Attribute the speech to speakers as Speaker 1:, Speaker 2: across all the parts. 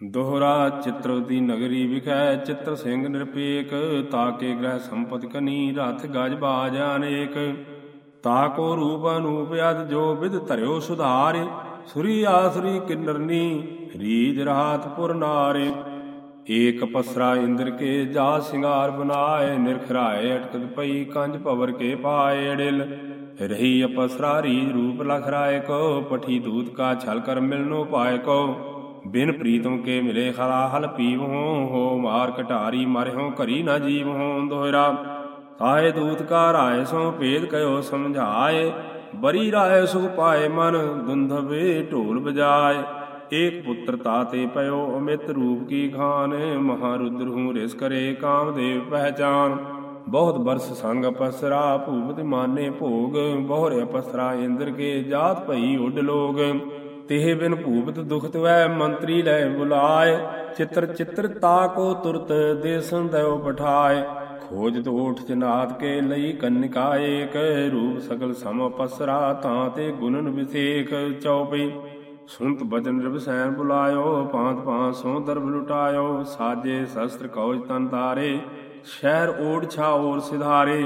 Speaker 1: ਦੋਹਰਾ ਚਿਤਰਵਤੀ ਨਗਰੀ ਵਿਖੈ ਚਿੱਤਰ ਸਿੰਘ ਨਿਰਪੇਕ ਤਾਕੇ ਗ੍ਰਹਿ ਸੰਪਤ ਕਨੀ, ਰਥ ਗਜ ਬਾਜ ਅਨੇਕ। ਤਾਕੋ ਰੂਪ ਅਨੂਪ ਅਦ ਜੋ ਵਿਦ ਧਰਿਓ ਸੁਧਾਰ, ਸੁਰੀ ਆਸਰੀ ਕਿੰਨਰਨੀ ਰੀਜ ਰਾਤ ਨਾਰੇ। ਏਕ ਪਸਰਾ ਇੰਦਰ ਕੇ ਜਾ ਸਿੰਗਾਰ ਬਨਾਏ, ਨਿਰਖਰਾਏ ਅਟਕਤ ਪਈ ਕੰਜ ਭਵਰ ਕੇ ਪਾਏ ਅੜਿਲ। ਰਹੀ ਅਪਸਰਾ ਰੀਜ ਰੂਪ ਲਖਰਾਏ ਕੋ, ਪਠੀ ਦੂਤ ਕਾ ਛਲ ਕਰ ਮਿਲਨੋ ਪਾਏ ਕੋ। ਬਿਨ ਪ੍ਰੀਤਮ ਕੇ ਮਿਲੇ ਖਲਾ ਹਲ ਪੀਵ ਹੋ, ਮਾਰ ਕਟਾਰੀ ਮਰਿਓ, ਘਰੀ ਨਾ ਜੀਵ ਹੋ ਦੋਹਰਾ ਕਾਏ ਦੂਤ ਕਾ ਰਾਏ ਸੋ ਭੇਦ ਕਯੋ ਸਮਝਾਏ। ਬਰੀ ਰਾਏ, ਸੁਖ ਪਾਏ ਮਨ, ਦੁੰਧਵੇ ਢੋਲ ਬਜਾਏ ਏਕ ਪੁੱਤਰ ਤਾਤੇ ਪਇਓ, ਅਮਿਤ ਰੂਪ ਕੀ ਖਾਨ। ਮਹਾਰੁਦਰ ਹੂੰ ਰਿਸ ਕਰੇ, ਕਾਮਦੇਵ ਪਹਿਚਾਨ। ਬਹੁਤ ਬਰਸ ਸੰਗ ਅਪਸਰਾ ਭੂਪਤ ਮਾਨੇ ਭੋਗ। ਬਹੁਰੇ ਅਪਸਰਾ ਇੰਦਰ ਕੇ ਜਾਤ ਭਈ ਉੱਡ ਲੋਗ। ਤਿਹ ਬਿਨ ਭੂਪਤ ਦੁਖਤ ਵੈ ਮੰਤਰੀ ਲੈ ਬੁਲਾਏ। ਚਿੱਤਰ ਚਿੱਤਰ ਤਾ ਕੋ ਤੁਰਤ ਦੇਸਨ ਦਇਓ ਪਠਾਏ। ਖੋਜ ਤੋਠ ਜਨਾਤ ਕੇ ਲਈ ਕੰਨਿਕਾ ਏਕ, ਰੂਪ ਸਗਲ ਸਮ ਪਸਰਾ ਤਾਂ ਤੇ ਗੁਣਨ ਵਿਸੇਖ ਚਉਪਈ। ਸੁਨਤ ਬਚਨ ਰਵਸੈਨ ਬੁਲਾਇਓ ਪਾਂਤ ਪਾਂਤ ਸੋ ਦਰਬ ਲੁਟਾਇਓ, ਸਾਜੇ ਸ਼ਸਤਰ ਕੌਜ ਤਨ ਤਾਰੇ, ਸ਼ਹਿਰ ਓੜ ਛਾ ਔਰ ਸਿਧਾਰੇ।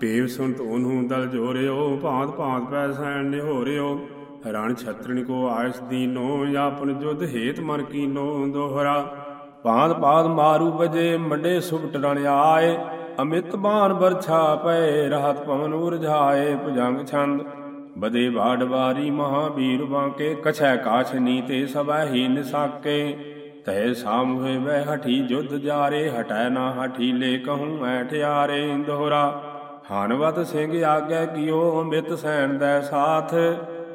Speaker 1: ਭੇਵ ਸੁਨਤ ਉਹਨੂੰ ਦਲ ਜੋਰਿਓ, ਭਾਂਤ ਭਾਂਤ ਪੈ ਸੈਨ ਨਿਹੋਰਿਓ। ਰਣ ਛਤਰਣ ਕੋ ਆਇਸ ਦੀਨੋ ਆਪਨ ਜੁਧ ਹੇਤ ਮਨ ਕੀਨੋ ਦੋਹਰਾ। ਪਾਦ ਪਾਦ ਮਾਰੂ ਬਜੇ ਮੰਡੇ ਸੁਭਟ ਰਣ ਆਏ, ਅਮਿਤ ਬਾਣ ਬਰਛਾ ਪਏ ਰਹਤ ਪਵਨ ਉਰਝਾਏ ਭੁਜੰਗ ਛੰਦ। ਬਦੇ ਬਾੜ ਵਾਰੀ ਮਹਾਬੀਰ ਬਾਂਕੇ ਕਛੈ ਕਾਛ ਨੀਤੇ ਸਭੈ ਹੀ ਨਿਸਾਕੇ। ਤੈ ਸਾਮੁਹੇ ਵੈ ਹਠੀ ਜੁਧ ਜਾਰੇ, ਹਟੈ ਨਾ ਹਠੀ ਲੈ ਕਹੂੰ ਐ ਠਿਆਰੇ ਦੋਹਰਾ। ਹਨਵਤ ਸਿੰਘ ਆਗੈ ਕੀਓ, ਅਮਿਤ ਸੈਣ ਦੈ ਸਾਥ।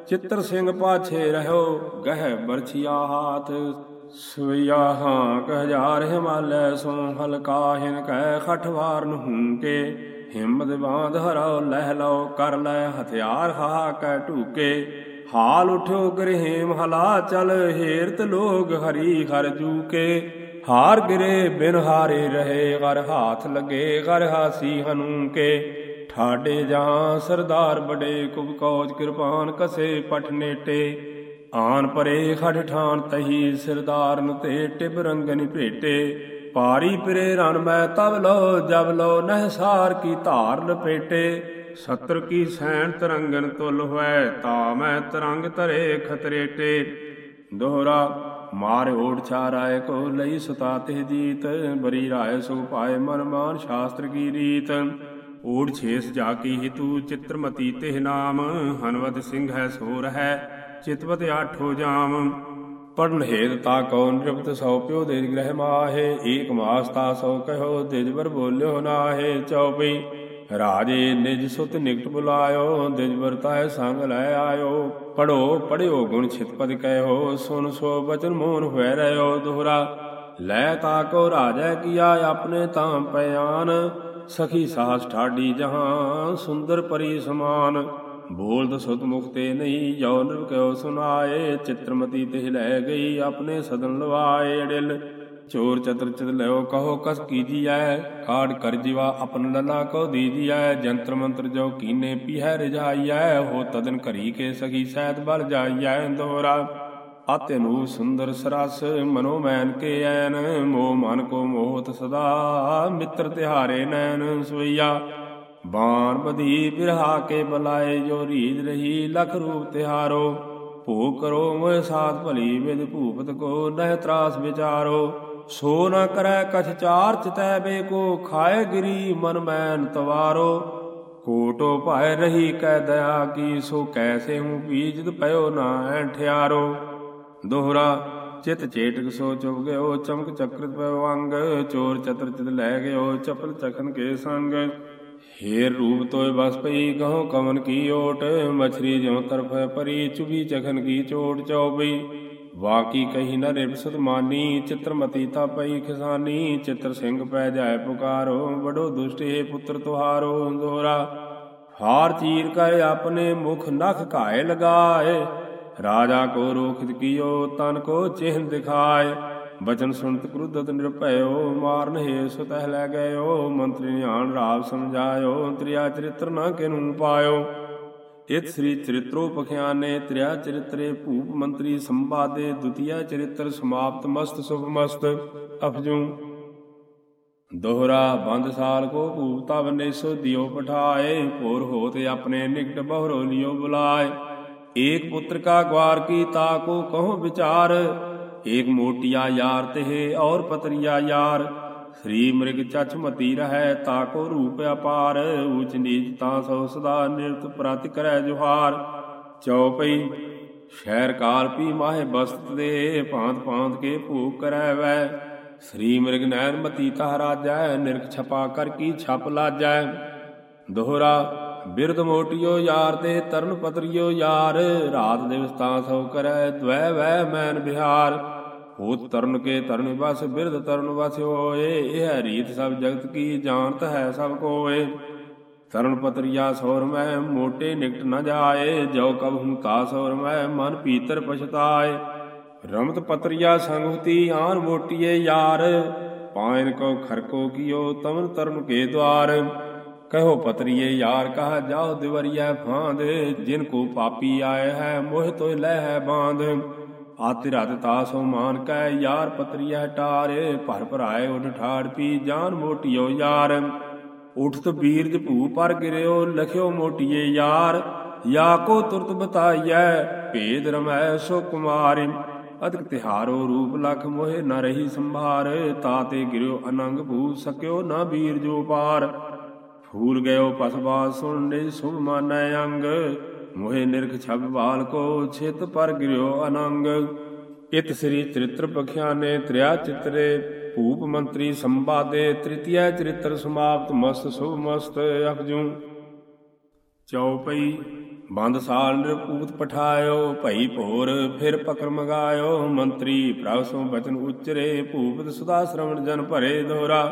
Speaker 1: ਚਿੱਤਰ ਸਿੰਘ ਪਾਛੇ ਰਹਿਓ, ਗਹਿ ਬਰਛਿਆ ਹਾਥ। ਸਵਿਆ ਹਾਂ ਹਜ਼ਾਰ ਹਿਮਾਲੈ ਸੋ, ਹਲਕਾ ਹਿਨ ਕਹਿ ਖਠਵਾਰ ਨੂੰ ਕੇ। ਹਿੰਮਤ ਬਾਂਧ ਹਰਾਓ, ਲਹਿ ਲਓ, ਕਰ ਲੈ ਹਥਿਆਰ ਹਾ ਕੈ ਢੂਕੇ। ਹਾਲ ਉਠਿਓ ਗਰਹੇਮ, ਹਲਾ ਚਲ ਹੇਰਤ ਲੋਗ ਹਰੀ ਹਰ ਜੂਕੇ। ਹਾਰ ਗਿਰੇ ਬਿਨ ਹਾਰੇ ਰਹੇ ਗਰ ਹਾਥ ਲਗੇ ਗਰ ਹਾਸੀ ਹਨੂ ਕੇ ਠਾਡੇ ਜਾਂ ਸਰਦਾਰ ਬੜੇ ਕੁਬ ਕੌਜ ਕਿਰਪਾਨ ਕਸੇ ਪਠ ਨੇਟੇ। ਆਨ ਪਰੇ ਖੜ ਠਾਨ ਤਹੀ ਸਰਦਾਰਨ ਤੇ ਟਿਬ ਰੰਗਨ ਭੇਟੇ। ਪਾਰੀ ਪਿਰੇ ਰਣ ਮੈਂ ਤਬ ਲੋ ਜਬ ਲੋ ਨਹਸਾਰ ਕੀ ਧਾਰ ਲਪੇਟੇ। ਸਤਰ ਕੀ ਸੈਣ ਤਰੰਗਨ ਤੁਲ ਹੋਇ ਤਾ ਮੈਂ ਤਰੰਗ ਤਰੇ ਖਤਰੇਟੇ। ਦੋਹਰਾ, ਮਾਰ ਓੜ ਛਾਰਾਏ ਕੋ ਲਈ ਸਤਾਤੇ ਜੀਤ, ਬਰੀ ਰਾਏ ਸੁਖ ਪਾਏ ਮਨ ਮਾਨ ਸ਼ਾਸਤਰ ਕੀ ਰੀਤ। ਓੜ ਛੇਸ ਜਾ ਕੀ ਹਿਤੂ, ਚਿਤ੍ਰਮਤੀ ਤਿਹ ਨਾਮ ਹਨਵਤ ਸਿੰਘ ਹੈ ਸੋ ਰਹਿ ਚਿਤਵਤ ਆਠੋ ਜਾਮ। ਪੜਨ ਹੇਤ ਤਾ ਕੋ ਨਿਰਪਤ ਸੋ ਪਿਓ ਦੇ ਗ੍ਰਹਿ ਮਾਹੇ, ਏਕ ਮਾਸ ਤਾ ਸੋ ਕਹਿਓ ਦਿਜਵਰ ਬੋਲਿਓ ਨਾਹੇ ਚਉਪਈ ਰਾਜੇ ਨਿਜ ਸੁਤ ਨਿਕਟ ਬੁਲਾਇਓ ਦਿਜਵਰ ਤਾਏ ਸੰਗ ਲੈ ਆਇਓ। ਪੜੋ ਪੜਿਓ ਗੁਣ ਛਿਤਪਦ ਕਹਿਓ, ਸੁਨ ਸੋ ਬਚਨ ਮੋਨ ਹੋਇ ਰਹਿਓ ਦੁਹਰਾ। ਲੈ ਤਾ ਕੋ ਰਾਜੈ ਕੀਆ, ਆਪਣੇ ਤਾਂ ਪਿਆਨ ਸਖੀ ਸਾਹਸ ਠਾਡੀ ਜਹਾਂ, ਸੁੰਦਰ ਪਰੀ ਸਮਾਨ। ਬੋਲਦ ਸੁਤ ਮੁਖਤੇ ਨਹੀਂ ਜੋ ਨਿਰ ਕਿਉ ਸੁਨਾਏ, ਚਿਤ੍ਰਮਤੀ ਤੇ ਲੈ ਗਈ, ਆਪਣੇ ਸਦਨ ਲਵਾਏ ਡਿਲ। ਚੋਰ ਚਤਰ ਚਤ ਲਿਓ, ਕਹੋ ਕਸ ਕੀਜੀਐ ਕਾੜ ਕਰ ਜੀਵਾ, ਆਪਨ ਲਲਾ ਕੋ ਦੀਜੀਐ ਜੰਤਰ ਮੰਤਰ ਜੋ ਕੀਨੇ ਪੀਹੈ, ਰਜਾਈਐ? ਹੋ ਤਦਨ ਘਰੀ ਕੇ ਸਖੀ ਸਹਿਤ ਬਲ ਜਾਈਐ, ਦੋਰਾ। ਆਤੇ ਨੂੰ ਸੁੰਦਰ ਸਰਸ ਮਨੋ ਮੈਨ ਕੇ ਐਨ ਮੋਹ ਮਨ ਕੋ ਮੋਹਤ ਸਦਾ, ਮਿੱਤਰ ਤਿਹਾਰੇ ਨੈਣ ਸਵਈਆ। ਬਾਣ ਬਧੀ ਬਿਰਹਾ ਕੇ ਬਲਾਏ, ਜੋ ਰੀਜ ਰਹੀ ਲਖ ਰੂਪ ਤਿਹਾਰੋ। ਭੋ ਕਰੋ ਮੋਹ ਸਾਥ ਭਲੀ ਵਿਦ ਭੂਪਤ ਕੋ ਨਹਿ ਤਰਾਸ ਵਿਚਾਰੋ। ਸੋ ਨ ਕਰੈ ਕਛ ਚਾਰ ਚਿਤੈ ਬੇ ਕੋ ਖਾਏ ਗਿਰੀ ਮਨ ਮੈਨ ਤਵਾਰੋ। ਕੋਟੋ ਭਾਇ ਰਹੀ ਕੈ ਦਇਆ ਕੀ, ਸੋ ਕੈਸੇ ਹੂੰ ਬੀਜਤ ਪਇਓ ਨਾ ਐ ਠਿਆਰੋ। ਦੋਹਰਾ ਚਿਤ ਚੇਟਕ ਸੋ ਚੁਬ ਗਇਓ ਚਮਕ ਚਕਰਤ ਪਇਓ ਚੋਰ ਚਤਰ ਚਿਤ ਲੈ ਗਇਓ ਚਪਲ ਚਖਨ ਕੇ ਸੰਗ। ਹੇਰ ਰੂਪ ਤੋਇ ਬਸ ਪਈ ਗਹੋ ਕਮਨ ਕੀ ਓਟ? ਮਛਰੀ ਜਿਉ ਤਰਫ ਪਰੀ ਚੁਬੀ ਚਖਨ ਕੀ ਚੋਟ ਚਉਬਈ ਵਾਕੀ ਕਹੀ ਨ ਰਿਪਸਤ ਮਾਨੀ, ਚਿਤਰਮਤੀ ਤਾ ਪਈ ਖਿਸਾਨੀ। ਚਿਤਰ ਸਿੰਘ ਪੈ ਜਾਏ ਪੁਕਾਰੋ ਬੜੋ ਦੁਸ਼ਟ ਹੈ ਪੁੱਤਰ ਤੁਹਾਰੋ। ਦੋਹਰਾ, ਹਾਰ ਚੀਰ ਕੈ ਆਪਣੇ ਮੁਖ ਨਖ ਘਾਏ ਲਗਾਏ। ਰਾਜਾ ਕੋ ਰੋਖਿਤ ਕੀਓ, ਤਨ ਕੋ ਚਿਹਨ ਦਿਖਾਏ। ਬਚਨ ਸੁਣਤ ਕ੍ਰੁੱਧਤ ਨਿਰਭਇਓ ਮਾਰਨ ਹੈ ਸੁਤਹਿ ਲੈ ਗਇਓ। ਮੰਤਰੀ ਨਿਆਣ ਰਾਵ ਸਮਝਾਇਓ, ਤ੍ਰਿਆ ਚਰਿਤਰ ਨਾ ਕਿਨੂ ਪਾਇਓ। ਇਤ ਸ੍ਰੀ ਚਰਿਤ੍ਰੋ ਪਖਿਆਨੇ, ਤ੍ਰਿਆ ਚਰਿਤਰੇ ਭੂਪ ਮੰਤਰੀ ਸੰਵਾਦੇ, ਦੁਤੀਆ ਚਰਿਤ੍ਰ ਸਮਾਪਤ ਮਸਤ ਸੁਭ ਮਸਤ। ਅਫਜੂ। ਦੋਹਰਾ ਬੰਦ ਸਾਲ ਕੋ ਭੂਪ ਤਬ ਨੇਸੋ ਦਿਓ ਪਠਾਏ ਹੋਰ ਹੋਤ ਆਪਣੇ ਨਿਕਟ ਬਹੁਰੋ ਲਿਓ ਬੁਲਾਏ। ਏਕ ਪੁੱਤਰ ਕਾ ਗਵਾਰ ਕੀ ਤਾ ਕੋ ਕਹੋ ਵਿਚਾਰ, ਏਕ ਮੋਟਿਆ ਯਾਰ ਤੇ ਔਰ ਪਤਰੀਆ ਯਾਰ। ਸ੍ਰੀ ਮ੍ਰਿਗ ਚਛ ਰਹੈ ਤਾ ਕੋ ਰੂਪ ਅਪਾਰ, ਊਚ ਨੀਚ ਤਾਂ ਸੋ ਸਦਾ ਨਿਰਤ ਪ੍ਰਤਿ ਕਰੈ ਜੁਹਾਰ। ਚਉਪਈ, ਸ਼ਹਿਰ ਕਾਲ ਪੀ ਮਾਹੇ ਬਸਤ ਦੇ, ਭਾਂਤ ਭਾਂਤ ਕੇ ਭੂਖ ਕਰੈ ਵੈ। ਸ੍ਰੀ ਮ੍ਰਿਗ ਨੈਣ ਮਤੀ ਤਹ ਰਾਜੈ, ਨਿਰਖ ਛਪਾ ਕਰ ਕੀ ਛਪ ਲਾਜੈ। ਦੋਹਰਾ ਬਿਰਦ ਮੋਟਿਓ ਯਾਰ ਤੇ ਤਰਨ ਪਤਰਿਓ ਯਾਰ, ਰਾਤ ਦਿਵਸ ਤਾਂ ਸੋ ਕਰੈ ਦ્વੈ ਵੈ ਮੈਨ ਬਿਹਾਰ। ਹੋਤ ਤਰਨ ਕੇ ਤਰਨ ਬਸ ਬਿਰਧ ਤਰਨ ਵਸ ਹੋਏ, ਇਹ ਰੀਤ ਸਭ ਜਗਤ ਕੀ ਜਾਣਤ ਹੈ ਸਭ ਕੋਏ। ਤਰਨ ਪਤਰਿਆ ਸੋਰ ਮੈਂ, ਮੋਟੇ ਨਿਕਟ ਨ ਜਾਏ, ਜੋ ਕਬ ਹੂੰ ਤਾ ਸੋਰ ਮੈਂ, ਮਨ ਪੀਤਰ ਪਛਤਾਏ। ਰਮਤ ਪਤਰੀਆ ਸੰਗਤੀ ਆਨ ਮੋਟੀਏ ਯਾਰ, ਪਾਇਨ ਕੋ ਖਰਕੋ ਕੀਓ ਤਮਨ ਤਰਨ ਕੇ ਦਵਾਰ। ਕਹੋ ਪਤਰੀਏ, ਯਾਰ ਕਹਾ ਜਾਓ ਦਿਵਰੀਐ ਫਾਂਦ, ਜਿਨ ਕੋ ਪਾਪੀ ਆਏ ਹੈ, ਮੋਹ ਤੋਇ ਲੈ ਹੈ ਬਾਂਧ ਆਤਿ ਰਤ ਤਾਸੋ ਮਾਨ ਕੈ, ਯਾਰ ਪਤਰੀਐ ਟਾਰੇ ਭਰ ਭਰਾਏ ਉਡ ਠਾੜ ਪੀ ਜਾਨ ਮੋਟਿਓ ਯਾਰ। ਉਠਤ ਬੀਰਜ ਭੂ ਪਰ ਗਿਰਿਓ, ਲਖਿਓ ਮੋਟੀਏ ਯਾਰ। ਯਾ ਕੋ ਤੁਰਤ ਬਤਾਈਐ, ਭੇਦ ਰਮੈ ਸੋ ਕੁਮਾਰਿ। ਅਦਕ ਤਿਹਾਰੋ ਰੂਪ ਲਖ ਮੋਹਿ ਨ ਰਹੀ ਸੰਭਾਰ ਤਾਤੇ ਗਿਰਿਓ ਅਨੰਗ ਭੂ, ਸਕਿਓ ਨ ਬੀਰ ਜੋ ਪਾਰ ਫੂਲ ਗਇਓ ਸੁਣ ਸੁਣਨੇ ਸੁਭ ਮਾਨੈ ਅੰਗ। ਮੋਹਿ ਨਿਰਖ ਛਬ ਬਾਲ ਕੋ ਛਿਤ ਪਰ ਗਿਰਿਓ ਅਨੰਗ। ਇਤ ਸ੍ਰੀ ਚਰਿਤ੍ਰ ਪਖਿਆਨੇ ਤ੍ਰਿਆ ਚਿਤਰੇ, ਭੂਪ ਮੰਤਰੀ ਸੰਵਾਦੇ ਤ੍ਰਿਤੀਯ ਚਰਿਤ੍ਰ ਸਮਾਪਤ, ਮਸਤ ਸੁਭ ਮਸਤ ਅਪਜੂ। ਚਉਪਈ ਬੰਦ ਸਾਲ ਨਿਰਪੂਤ ਪਠਾਇਓ, ਭਈ ਭੋਰ ਫਿਰ ਪਕਰ ਮਗਾਇਓ। ਮੰਤਰੀ ਪ੍ਰਭ ਸੋ ਬਚਨ ਉਚਰੇ, ਭੂਪਤ ਸੁਦਾ ਸ਼ਰਵਣ ਜਨ ਭਰੇ ਦੋਰਾ।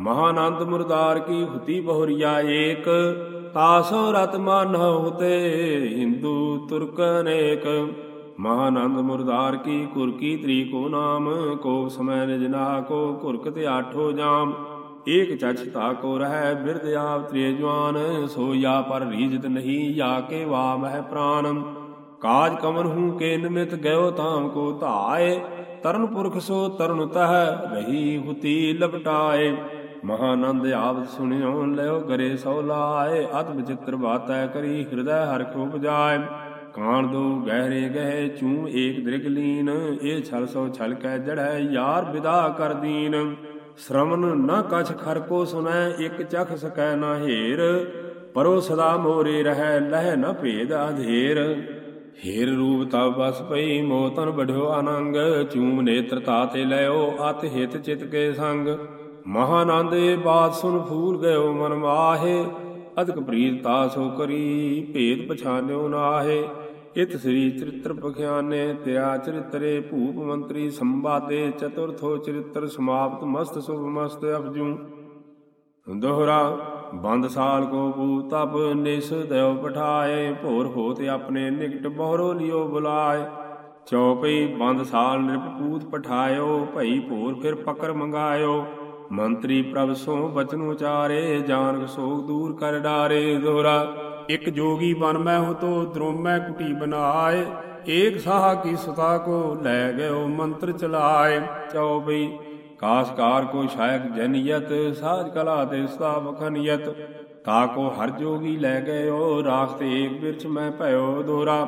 Speaker 1: ਮਹਾਨੰਦ ਮੁਰਦਾਰ ਕੀ ਹੁਤੀ ਬਹੁਰੀਆ ਏਕ, ਤਾਸੋ ਰਤ ਮਨ ਹੋਤੇ ਹਿੰਦੂ ਤੁਰਕ ਅਨੇਕ ਮਹਾਨੰਦ ਮੁਰਦਾਰ ਕੀ ਕੁਰ ਕੀ ਤਰੀ ਕੋ ਨਾਮ, ਕੋ ਸਮੈ ਨਿਜਨਾ ਕੋ ਕੁਰਕ ਤੇ ਆਠੋ ਜਾਮ। ਏਕ ਚਛ ਤਾ ਕੋ ਰਹਿ ਬਿਰਦ ਆਪ ਤ੍ਰੇ ਜਵਾਨ, ਸੋ ਯਾ ਪਰ ਰੀਜਤ ਨਹੀਂ ਯਾ ਕੇ ਵਾ ਮਹਿ ਪ੍ਰਾਨ। ਕਾਜ ਕਮਨ ਹੂੰ ਕੇ ਨਿਮਿਤ ਗਇਓ ਤਾਮ ਕੋ ਧਾਏ, ਤਰਨ ਪੁਰਖ ਸੋ ਤਰਨ ਤਹ, ਰਹੀ ਹੁਤੀ ਲਪਟਾਏ। ਮਹਾਨੰਦ ਆਵਤ ਸੁਣਿਓ, ਲਿਓ ਕਰੇ ਸੋ ਲਾਏ, ਅਤ ਵਿਚਿਤ੍ਰ ਬਾਤੈ ਕਰੀ, ਹਿਰਦੈ ਹਰ ਕੋ ਬਜਾਏ ਕਾਣ ਦੋ ਗਹਿਰੇ ਗਹਿ, ਚੂ ਏਕ ਦ੍ਰਿਗ ਲੀਨ, ਇਹ ਛਲ ਸੋ ਛਲ ਕੈ ਜੜੈ ਯਾਰ ਵਿਦਾ ਕਰ ਦੀਨ। ਸ਼ਰਮਨ ਨ ਕਛ ਖਰ ਕੋ ਸੁਨੈ ਇਕ ਚਖ ਸਕੈ ਨਾ ਹੇਰ। ਪਰੋ ਸਦਾ ਮੋਰੇ ਰਹਿ, ਲਹਿ ਨ ਭੇਦ ਅਧੇਰ। ਹੀਰ ਰੂਪ ਤਬ ਬਸ ਪਈ ਮੋਤਨ ਬਢਿਓ ਅਨੰਗ। ਚੂਮ ਨੇਤਰ ਤਾਤੇ ਲਿਓ, ਅਤ ਹਿਤ ਚਿਤ ਕੇ ਸੰਗ। ਮਹਾਨੰਦੇ ਬਾਤ ਸੁਨ ਫੂਲ ਗਇਓ ਮਨ ਮਾਹੇ, ਅਦਕ ਪ੍ਰੀਤ ਤਾਸੋ ਕਰੀ ਭੇਦ ਪਛਾਨਿਓ ਨਾਹੇ। ਇਤ ਸ੍ਰੀ ਚਰਿਤ੍ਰ ਪਖਿਆਨੇ, ਤਿਆ ਚਰਿਤਰੇ, ਭੂਪ ਮੰਤਰੀ, ਸੰਵਾਦੇ, ਚਤੁਰਥੋ ਚਰਿਤ੍ਰ, ਸਮਾਪਤ, ਮਸਤ, ਸੁਭ ਮਸਤ ਅਪਜੂ ਦੋਹਰਾ, ਬੰਦ ਸਾਲ ਕੋ ਪੂ ਤਪ, ਨਿਸ ਦੇਵ ਪਠਾਏ, ਭੋਰ ਹੋਤ ਆਪਣੇ ਨਿਕਟ ਬਹਰੋ ਲਿਓ ਬੁਲਾਏ। ਚੌਪਈ, ਬੰਦ ਸਾਲ ਨਿਰਪੂਤ ਪਠਾਇਓ, ਭਈ ਭੋਰ ਫਿਰ ਪਕਰ ਮੰਗਾਇਓ। ਮੰਤਰੀ ਪ੍ਰਭ ਸੋ ਬਚਨ ਉਚਾਰੇ ਜਾਨਕ ਸੋਗ ਦੂਰ ਕਰ ਡਾਰੇ ਦੋਹਰਾ ਇਕ ਜੋਗੀ ਬਨ ਮੈਂ ਹੋ ਤੋ ਦ੍ਰੋਮੈ ਕੁਟੀ ਬਨਾਏ ਏਕ ਸਾਹ ਕੀ ਸੁਤਾ ਕੋ ਲੈ ਗਇਓ ਮੰਤਰ ਚਲਾਏ। ਚੌਪਈ ਕਾਸਕਾਰ ਕੋ ਸ਼ਾਇਕ ਜਨੀਅਤ ਸਾਜ ਕਲਾ ਤੇ ਸਦਾ ਬਖਨੀਅਤ ਤਾ ਕੋ ਹਰ ਜੋਗੀ ਲੈ ਗਇਓ ਰਾਖ ਤੇ ਏਕ ਬਿਰਛ ਮੈਂ ਭਇਓ ਦੋਰਾ।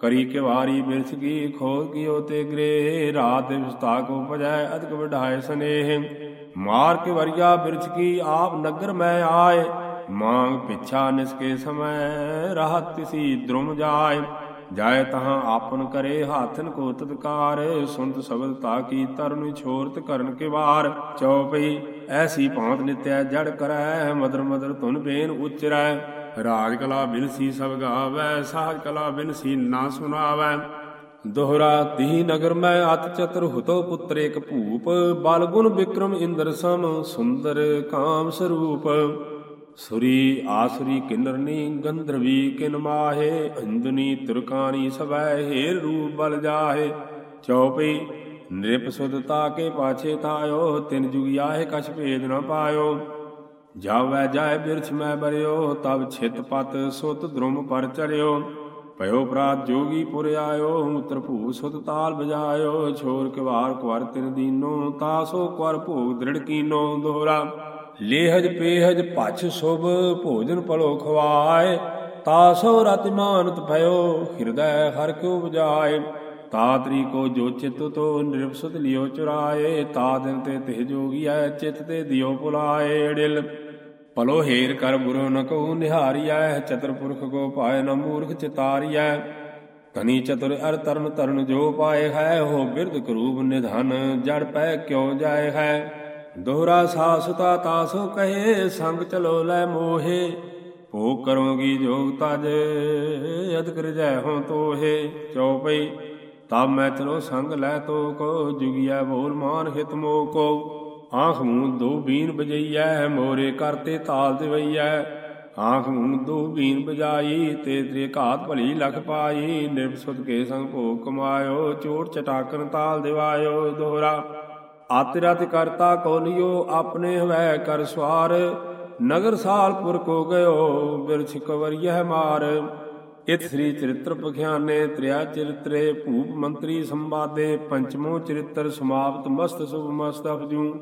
Speaker 1: ਕਰੀ ਕੇ ਵਾਰੀ ਬਿਰਛ ਕੀ ਖੋਜ ਕੀਓ ਤੇ ਗ੍ਰੇ ਰਾਤ ਵਿਸਤਾ ਕੋ ਭਜੈ ਅਦਕ ਵਢਾਏ ਸਨੇਹ। ਮਾਰ ਕੇ ਵਰਿਆ ਬਿਰਛ ਕੀ ਆਪ ਨਗਰ ਮੈਂ ਆਏ। ਮਾਂਗ ਪਿਛਾ ਨਿਸਕੇ ਸਮੈ ਰਾਹਤ ਤਿਸੀ ਦ੍ਰੁਮ ਜਾਏ। ਜਾਏ ਤਹਾਂ ਆਪਨ ਕਰੇ ਹਾਥਨ ਕੋ ਤਤਕਾਰ। ਸੁਨਤ ਸ਼ਬਦ ਤਾ ਕੀ ਤਰਨ ਛੋਰਤ ਕਰਨ ਕੇ ਵਾਰ। ਚਉਪਈ, ਐਸੀ ਭਾਂਤ ਨਿਤੈ ਜੜ ਕਰੈ, ਮਦਰ ਮਦਰ ਧੁਨ ਬੇਨ ਉਚਰੈ। ਰਾਜ ਕਲਾ ਬਿਨਸੀ ਸਭ ਗਾਵੈ ਸਾਜ ਕਲਾ ਬਿਨਸੀ ਨਾ ਸੁਨਾਵੈ ਦੋਹਰਾ ਤੀ ਨਗਰ ਮੈਂ ਅਤ ਚਤੁਰ ਹੁਤੋ ਪੁੱਤਰ ਇਕ ਭੂਪ ਬਲਗੁਣ ਵਿਕਰਮ ਇੰਦਰ ਸਮ ਸੁੰਦਰ ਕਾਮ ਸਰੂਪ। ਸੁਰੀ ਆਸਰੀ ਕਿਨਰਨੀ ਗੰਧਰਵੀ ਕਿਨ ਮਾਹੇ ਅੰਦਨੀ ਤੁਰਕਾਨੀ ਸਭੈ ਹੇਰ ਰੂਪ ਬਲ ਜਾਹੇ। ਚਉਪਈ, ਨਿਰਪ ਸੁਦਤਾ ਕੇ ਪਾਛੇ ਤਾਇਓ, ਤਿਨ ਜੁਗਿਆਹੇ ਕਛ ਭੇਦ ਨ ਪਾਇਓ। ਜਾਵੈ ਜਾਏ ਬਿਰਛ ਮੈਂ ਬਰਿਓ ਤਬ ਛਿਤ ਪਤ ਸੁਤ ਦ੍ਰੁਮ ਪਰ ਚਰਿਓ। ਭਇਓ ਪ੍ਰਾਤ ਜੋਗੀ ਪੁਰ ਆਇਓ ਉਤਰ ਭੂ ਸੁਤ ਤਾਲ ਬਜਾਇਓ ਛੋਰ ਕਿਵਾਰ ਕੁਵਰ ਤਿਨ ਦੀਨੋ ਤਾਸੋ ਕੁਵਰ ਭੋਗ ਦ੍ਰਿੜ ਕੀਨੋ ਦੋਹਰਾ ਲੇਹਜ ਪੇਹਜ ਪਛ ਸੁਭ ਭੋਜਨ ਪਲੋ ਖਵਾਏ ਤਾਸੋ ਰਤਿ ਮਾਨਤ ਭਇਓ, ਹਿਰਦੈ ਹਰ ਕਿਉ ਬਜਾਏ ਤਾ ਤਰੀਕੋ ਜੋ ਚਿਤ ਤੋ ਨਿਰਵਸਤ ਲਿਓ ਚੁਰਾਏ, ਤਾ ਦਿਨ ਤੇ ਤਿਹ ਜੋਗੀਐ ਚਿਤ ਤੇ ਦਿਓ ਪੁਲਾਏ ੜਿਲ ਭਲੋ ਹੀਰ ਕਰ ਬੁਰੋ ਨ ਕਉ ਨਿਹਾਰੀਐ, ਚਤੁਰ ਪੁਰਖ ਕੋ ਪਾਏ ਨ ਮੂਰਖ ਚਿਤਾਰੀਐ। ਤਨੀ ਚਤੁਰ ਅਰ ਤਰਨ ਤਰਨ ਜੋ ਪਾਏ ਹੈ ਹੋ ਬਿਰਧ ਕਰੂਪ ਨਿਧਨ ਜੜ ਪੈ ਕਿਉ ਜਾਏ ਹੈ। ਦੋਹਰਾ ਸਾਸੁਤਾ ਤਾਸੋ ਕਹੇ, ਸੰਗ ਚਲੋ ਲੈ ਮੋਹੇ। ਭੋਗ ਕਰੋਗੀ ਜੋਗ ਤਜ, ਅਦ ਕਰ ਜੈ ਹੋ ਤੋਹੇ। ਚਉਪਈ ਤਬ ਮੈਂ ਚਲੋ ਸੰਗ ਲੈ ਤੋ ਕੋ, ਜੁਗਿਆ ਬੋਲ ਮਾਨ ਹਿਤ ਮੋ ਕੋ। ਆਂਖ ਮੂੰਹ ਦੋ ਬੀਨ ਬਜਈਐ, ਮੋਰੇ ਕਰਤੇ ਤਾਲ ਦਿਵਈਐ ਆਂਖ ਮੂੰਹ ਦੋ ਬੀਨ ਬਜਾਈ, ਤੇ ਤ੍ਰੇ ਘਾਤ ਭਲੀ ਲਖ ਪਾਈ। ਨਿਰਭਸੁਤ ਕੇ ਸੰਗ ਭੋਗ ਕਮਾਇਓ, ਚੋਟ ਚਟਾਕਨ ਤਾਲ ਦਿਵਾਇਓ ਦੋਹਰਾ। ਆਤਿਰਤ ਕਰਤਾ ਕੋਲਿਓ ਆਪਣੇ ਹਵੈ ਕਰ ਸਵਾਰ। ਨਗਰ ਸਾਲਪੁਰ ਕੋ ਗਇਓ, ਬਿਰਛ ਕਵਰਿਯ ਮਾਰ। ਇਤ ਸ੍ਰੀ ਚਰਿਤ੍ਰ ਪਖਿਆਨੇ, ਤ੍ਰਿਆ ਚਰਿਤਰੇ, ਭੂਪ ਮੰਤਰੀ ਸੰਵਾਦੇ, ਪੰਚਮੋ ਚਰਿਤ੍ਰ ਸਮਾਪਤ ਮਸਤ ਸੁਭ ਮਸਤ ਅਪਜੂ।